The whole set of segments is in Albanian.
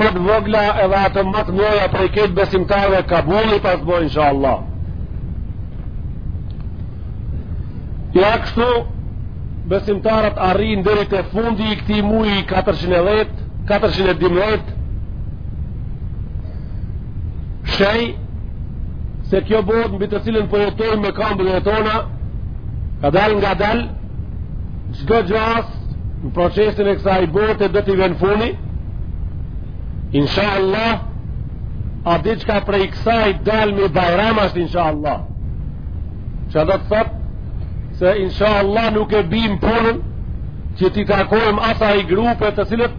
Më të vogla edhe ato më të mëdha prej krejt besimtarëve kabull i pastë bo inshallah. Ja kështu besimtarët arrin deri te fundi i këtij muaji 410, 412. Shenjë se kjo botë mbi të cilën po jetojmë me këmbët e tona, ka dalë nga dalë Çdo gjasë në procesin e kësaj bote do t'i vjen funi. Inshallah, a diçka prej kësaj dalim në Bajram asht inshallah. Çfarë do të thotë? Se inshallah nuk e bim punën që t'i takojmë asaj grupe të cilët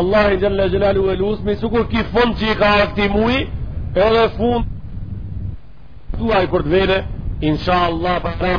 Allahi xhel-le xhelaluhu e lusmi sikur ki fund që i ka ardh këtij muji edhe fund tuaj për të vene insha Allah para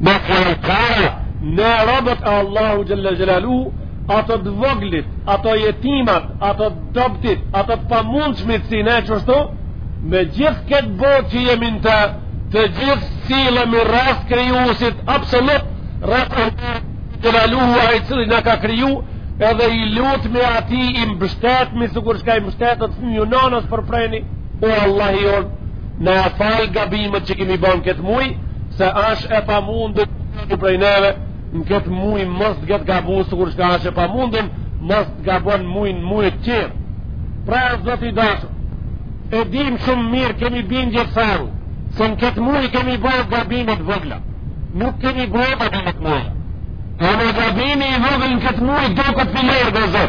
Me fjalë të tjera, ne robët e Allahu xhel-le xhelaluhu, ato të voglit, ato jetimat, ato të dobtit, ato të pamundshmit si ne qështu, me gjithë këtë botë që jemi në të, të gjithë sillemi rreth krijusit absolut, xhel-le xhelaluhu ai i cili na ka kriju, edhe i lutemi atij, i mbështetemi, sikur çka i mbështetet fëmija nënës për prehni, o Allahu i jonë, Na i fal gabimet që kemi bo në këtë muj, se është e pamundun prej neve në këtë muj mos të ketë gabu sikur çka është e pamundur, mos të gabon në muj të tjerë. Pra o Zot i dashur, e dim shumë mirë kemi bindje të sigurt, se në këtë muj kemi bërë gabime të vogla, nuk kemi bërë gabime të mdhaja. Ama gabimi i vogël në këtë muj do të ketë vlerë dhjetë.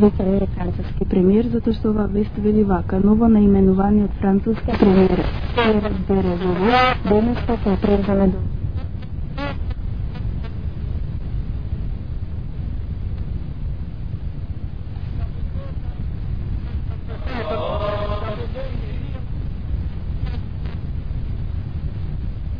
Lista e Kansas ke premier zë të shtova vest veli vaka në vënë i menuvanjë të Francus ke premier e në rëtë dhe rëtë dhe rëtë dhe në shtë të të rëtë dhe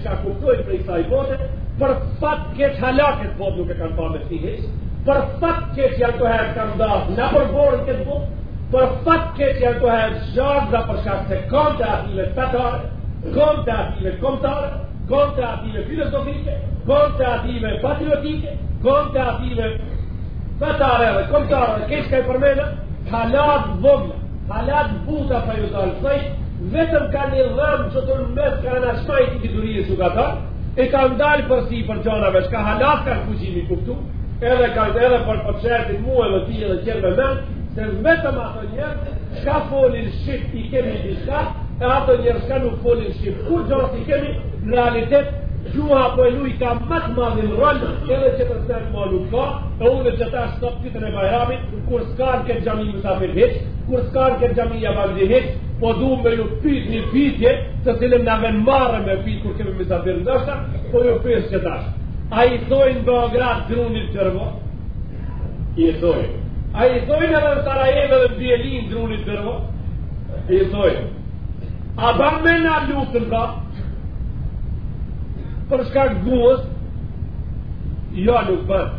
Çka kuptojnë prej kësaj bote, për fat keq hala këtë botë nuk e kanë pa me sy hiç, për fat keq gjatë kohë kanë dashtë me na përbo në këtë botë, për fat keq gjatë kohë zhardë dhe për shkak se kam tentativë fetare, kam tentativë komtare, kam tentativë filozofike, kam tentativë patriotike, kam tentativë fetare dhe komtare dhe krejt çka i përmena, hala të vogla. Hala buta pa ju dalë thojt, vetëm ka një dhëmë që të në mes ka në shmajt i diturijë shu ka ta, e ka ndalë përsipër gjanave, çka hala s'kanë fuqi me i kuptu, edhe ka në edhe për për qertin mu edhe ti edhe tjerë me men, se vetëm ato njerëz, çka folin shqip i kemi diçka, e ato njerëz çka nuk folin shqip, kurgja s'i kemi, në realitet, gjuha po e lujka ma të madhin rol, edhe që të sërë ma nuk ka, e unë që ta shtëpë Ditën e Bajramit, kur s'ka në këtë xhami mysafir hiç, kur s'ka në këtë xhami jabanxhi hiç, po du me ju pyet një pyetje, të cilën na vjen marre me pyet kur kemi mysafir ndoshta, po ju pyes që tash. A i thojnë Beograd drunit dërvo? I thojnë. A i thojnë edhe në Sarajevë edhe Bjelinë drunit dërvo? I thojnë. A ban me na luftu ta për shkak gjuhës? Ja, jo, nuk ban.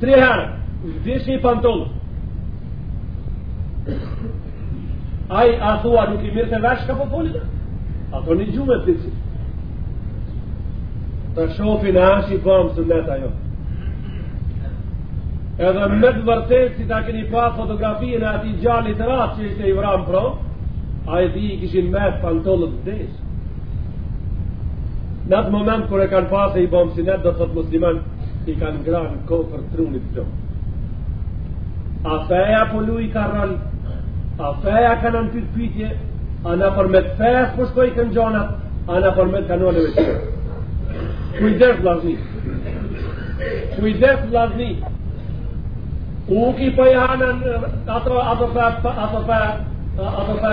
Tre herë, vdeshi pantollet. Ai a thua nuk i mirrte vesh çka po folit? Ato një gjuhë e kishin. Ta shofin a asht i bamë sinet a jo. Edhe me të vërtetë si ta keni pa fotografinë e atij djalit ngratë që ishte i vramë pro, a e di i kishin me pantollet vdesh. Sinet. Në atë moment kur e kanë pa se i bom sinet do të thotë musliman i kanë gra në kokërr trunit këto. A feja po lujka rol, a feja kanka në pikëpytje, a nëpërmjet fesë po shkojkan gjanat, a nëpërmjet ka në në veqirë. Kujdes, vllazni. Kujdes, vllazni. Uki po i han ato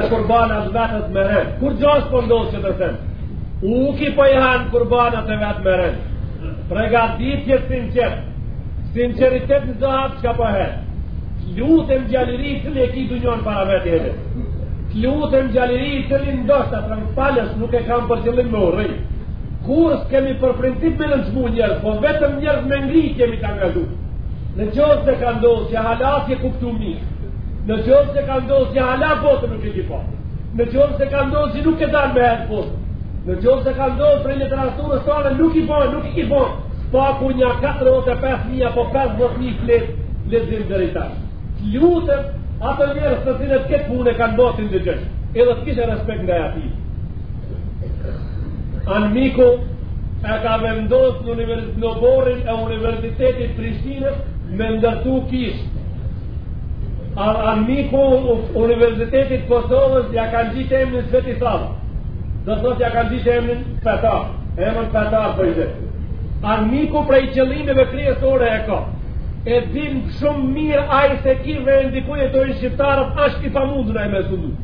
kurbanat e vet me ren. Kurgja s'po ndodh që të thëmë? Uki po i han kurbanat e vet me ren. Pregatitje sinqerë. Sinqeritet në zahab që ka po herë. Lutem djalëri që e ki dynjan para vetë edhe. Lutem djalëri të le ndoshta atë në falës nuk e kam për qëllim me urri. Kur s'kemi për princip me nënçmu njerëz, po vetëm njerëz me ngrit jemi të angazhu. Në qoftë se ka ndodhur që hala s'e ke kuptu mirë, në qoftë se ka ndodhur që hala botën nuk e di po, në qoftë se ka ndodhur që nuk ke dalë me herë botën, në qoftë se ka ndodhur prej literaturës tonë nuk i bën, nuk i bën, s'paku nja 4 ose 5 mijë apo 50 mijë fletë lexim deri tash. Lutem, ato njerëz të cilët këtë punë e kanë bo t'i ndëgjosh, edhe të kesh respekt ndaj atij. Anmiku e ka vendos në, univers, në oborrin e Universitetit Prishtinës me ndërtu kishë. Anmiku Universitetit Kosovës ja kanë ngjitë emnin Sveti Sava. Dhe thot ja kanë ngjitë emnin Petar. Emën Petar për i gjithë. Anmiku prej qëllimeve kryesore e ka. E din shumë mirë ai se ky vendi ku jetojnë shqiptarët ashtë i pamundun me sundu.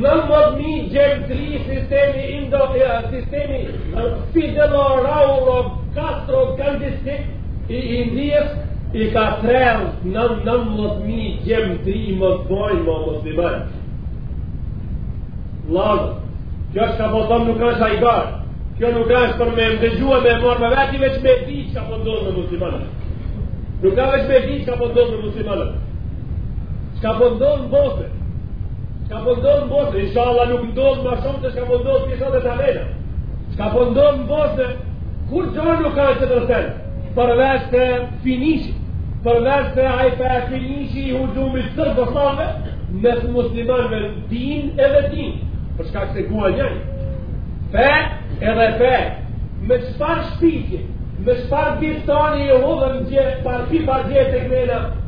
Në mëtë mi gjemë tri sistemi indo, e, sistemi fidelo raulo kastro gandistik i Indisë i ka trerë në në mëtë mi gjemë tri i mëtë bojnë më musliman. Lavë, kjo çka po thom nuk asht hajgare, kjo nuk asht për me më dëgju me marrë me veti veç me di çka po ndodh në muslimanët. Nuk ka veç me di çka po ndodh në muslimanët. Çka po ndodh në botë? Çka po ndodh në botë? Inshallah nuk ndodh më shumë se çka po ndodh pjesa e Tavela. Çka po ndodh në botë? Kur çon nuk ka të vërtetë. Përveç të finish, përveç të ai pa finish i hujumi të bosave, në musliman me din edhe din. Për çka se gua një? Fe edhe fe. Me çfarë shpikje? Me çfarë ditë tani e hodhën gje, parti pa gje të kënela,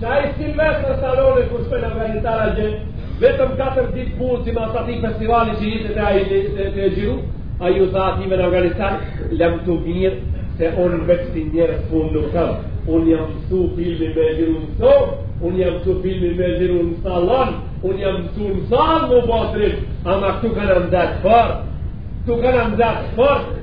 Që ai Silvestër Stallone kur shkoi në Afganistan që vetëm katër ditë punë simbas atij festivali që ishte te ai te, te, te xhiru, ai ju tha atyne në Afganistan, lëm të mirë se unë vetë kësi nerzi punë nuk kam. Unë jam mësu filmi me xhiru në so, unë jam mësu filmi me xhiru në salon, unë jam mësu në salë me ba trim, ama këtu kanë ndatë fort, këtu kanë ndatë fort,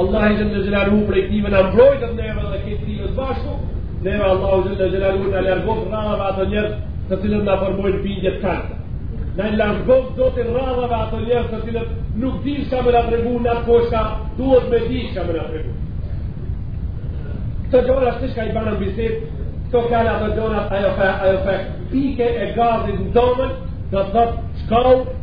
Allahu xhele xhelaluhu prej këtyve na mbrojtë edhe neve dhe këtyve të bashku, neve Allahu xhele xhelaluhu na largoftë rradhave ato njerëz të cilët na formojnë bindje të kanë. Na largoftë zoti rradhave ato njerëz të cilët nuk dinë çka më na tregu në kosa, duhet me di çka më na tregu. Këto gjana asht çka i ban në bisedë, këto kanë ato gjana ajo fa ajo fa pike e gazit në domën, do të thotë shkau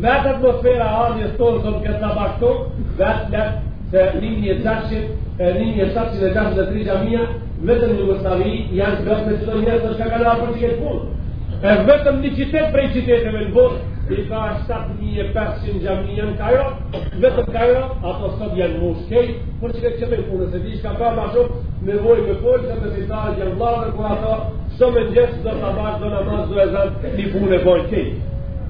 Vetë atmosfera e ardhjes tonë sot këtë sabah këtu, vetë flet se 1.600 e 1.763 xhamia vetëm në Jugosllavi janë zbërë me këta njerëz çka kanë ardhur për këtë punë. E vetëm një qytet prej qyteteve në botë, i ka 7.500 xhamia në Kajro, vetëm Kajro, ato sot janë mushë krejt, për qëkëtë që me punë, se di shka ka ma shumë, nevojë me folë, se të fitarë janë vladër, ku ato, së me njësë, do të sabah, do namaz, do ezan, një punë e bojnë krejt.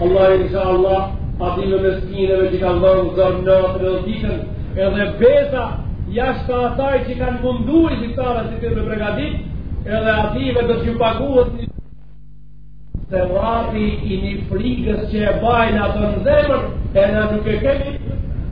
Allahi inshallah, ati në meskineve që kanë dhërë në zërë natën dhe ditën, edhe besa jashtë të asaj që kanë mundu iftare që të në pregatit, edhe ative do t'ju paguhet sevapi i një frikës që e bajnë atë në zemër, e na nuk e kemi,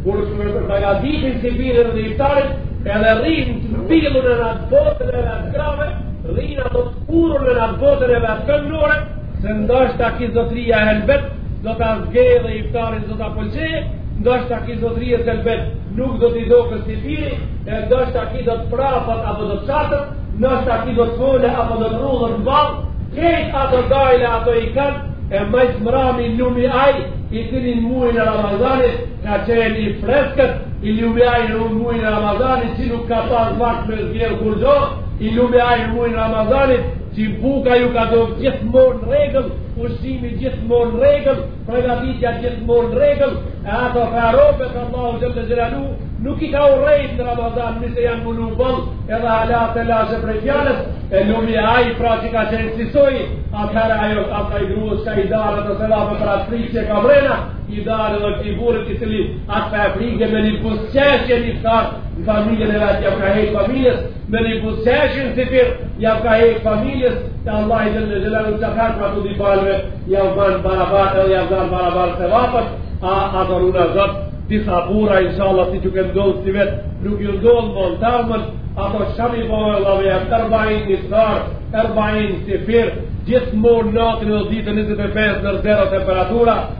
kur të në pregatitin sifire dhe iftarit, edhe rrinë të pilën e në atë botën e në atë grave, rrinë atë të kurën e në atë botën e në atë këndore, Se ndoshta ki zotria helbet do ta zgjedhë iftarin do ta pëlqejë, ndoshta ki zotria helbet nuk do t'i doket sifiri, e ndoshta ki do të prafat apo do të çatët, ndoshta ki do të folë apo do të rrudhet në ballë, krejt ato gajle ato i kanë, e ma s'mrami i lumi aj, i cili në mujën e Ramazanit, ka qenë i freskët, i lumi aj në mujën e Ramazanit, që nuk ka pas vakt me zgjedh kurgjo, i lumi aj në mujën e Ramazanit, Që buka ju ka dokë gjithmonë në rregull, ushqimi gjithmonë në rregull, përgatitja gjithmonë në rregull, e ato robët Allahu xhelle xhelaluhu nuk i ka urrejt në Ramazan nëse janë mundu boll edhe hala të lashe prej fjalës e lumi ai pra që ka qenë sisoj atëherë ajo asaj grues ka i darë sevape për atë frikë që ka mrena i darë edhe këtij burrit i cili atë fare frike me një buzëqeshje në iftar në familjen e vet jau ka hekë familjes Me një buzëqeshje në sifir jau ka hekë familjes te Allahi xhelle xhelalu ca kanë për ato dy palëve jau dhanë barabartë edhe jau dhanë barabartë sevapat a adhuruna Zot disa burra inshallah siç ka ndodhë sivjet nuk ju ndodhë më në tarmën ato shka mi bëhe lave jam e bajnë iftar e bajnë sifir gjithmonë natën dhe ditën 25 nën zero temperatura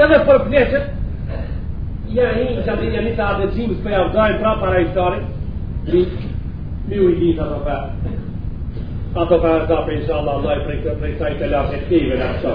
Edhe për pleqët, ja i një që atë një një të atë gjimës për javë dojnë pra para iftarit, mi, mi ujdis ato për. Ato për arëta për inshallah, Allah i prej të prej saj të lafë e të kejve në atë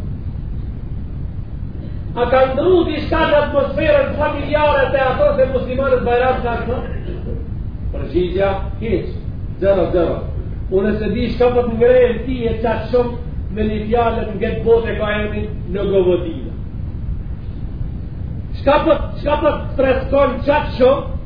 A ka ndru diçka në atmosferën familjare te ato se muslimanët bajrat ka këto? Përgjigja, hiq, zero, zero. Unë s'e di shka për po të ngrejnë ti e qatë shumë me një fjalë në këtë botë ka emrin Nova Godina. Shka për po, shka për po të freskon qatë shumë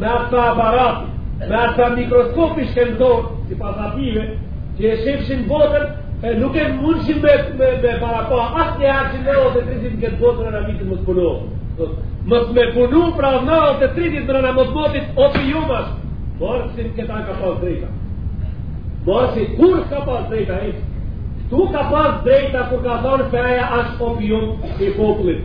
Me atë fe aparati, me atë fe mikroskopi shkencor, sipas ative, që e shifshin botën, e nuk e mundshin me, me, me parapa, asnjëherë që në dhe të trizit në këtë botën e në vitin më të punohë. Më të me punu pra në dhe të trizit në në më të botit, o të jumash, Marksi këtu ka pas drejta. Marksi kur ka pas drejta, e, këtu ka pas drejta kur ka thonë feja është opium i popullit.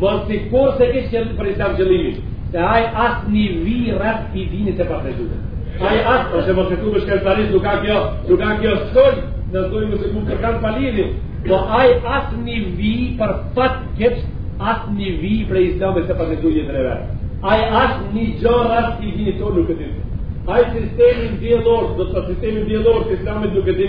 Mos ti por se ke qëllim për islam qëllimi. Se ai as një vi rreth dinit s'e ka lexuar. Ai as po se mos e kuptosh kë tani nuk ka kjo, nuk ka kjo skol, në zoj mos e kupton për kanë pa lidhje. Po ai as një vi për fat keç, as një vi prej islamit s'e ka lexuar një dreve. Ai as një gjë rreth dinit nuk e di. Ai sistemi diellor, do të thotë sistemi diellor të islamit nuk e di.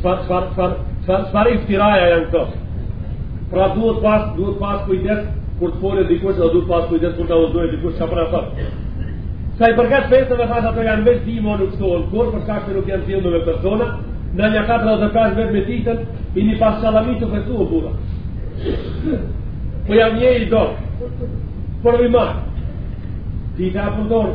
Çfar çfar çfar çfar çfar iftiraja janë këto? Pra duhet pas, duhet pas kujdes kur të folë dikush dhe duhet pas kujdes kur ta udhëzojë dikush çfarë pra thot. Sa i përket festave thash ato janë veç dihen, nuk festohen kurrë për shkak se nuk janë dhënë me persona, nja katër ose pesë vetë me titën i një pas salami të fetu o bura. Po jam një i dorë, por i marë, ti të apërdorë,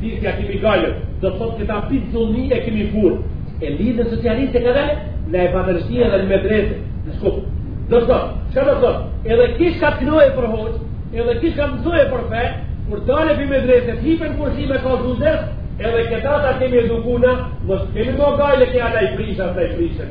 Pi s'ja kemi gajle, do të thotë këta pi zullmit e kemi fut. E Lidhjen socialiste ka dalë, na e pat shti edhe në medrese, në Shkup. Do të thotë, që do të thotë, edhe kish ka knue për hoxhë, edhe kish ka msue për fe, kur dalke pi medrese, të hipën kur shi me ka zundës, edhe këta t'i kemi edukue na, mos kemi më gajle se ata i prishë, ta i prishë,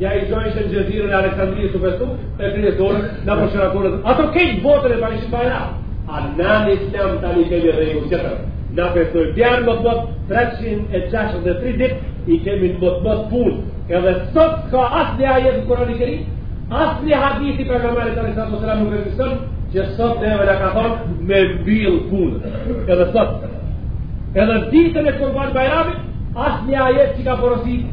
Ja i çojshin që në xhezirën e Aleksandrijës me festu, e krijetorën, në përshëratorën, ato krejt botën e bajshin bajram. A na në islam tani kemi rregull tjetër. Na festojmë dy herë mot mot 363 dit, i kemi mot mot punë. Edhe sot s'ka asnjë ajet në Kurani Kerim, asnjë hadith i pejgamberit të një satë mësëra nuk e nësën, që sot neve na ka thonë mbyll punë. Edhe sot. Edhe ditën e Kurban Bajramit, asnjë ajet që ka porosit,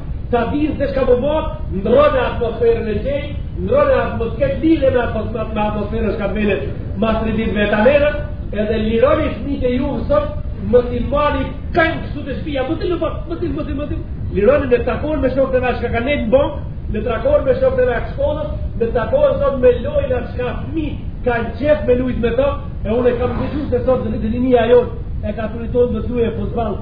Ta dinë se çka po bëhet, ndrroni atmosferën e qejf, ndrroni atmosferën lidhje me atmosferën me atmosferën çka bënë mas tre ditëve ta merrën, edhe lironi fëmijët e juj sot mos i mbani kështu te shtëpia, mos i lë pas, mos i mos i mos i. Lironi me u taku me shokët e vet çka kanë me bo, me u taku me shokët e shkollës, me u taku sot me lojë a s'ka fëmijë, ka qejf me lujt me to, e unë kam dëgjuar se sot edhe rinia jonë e ka turnirin me lojë futboll.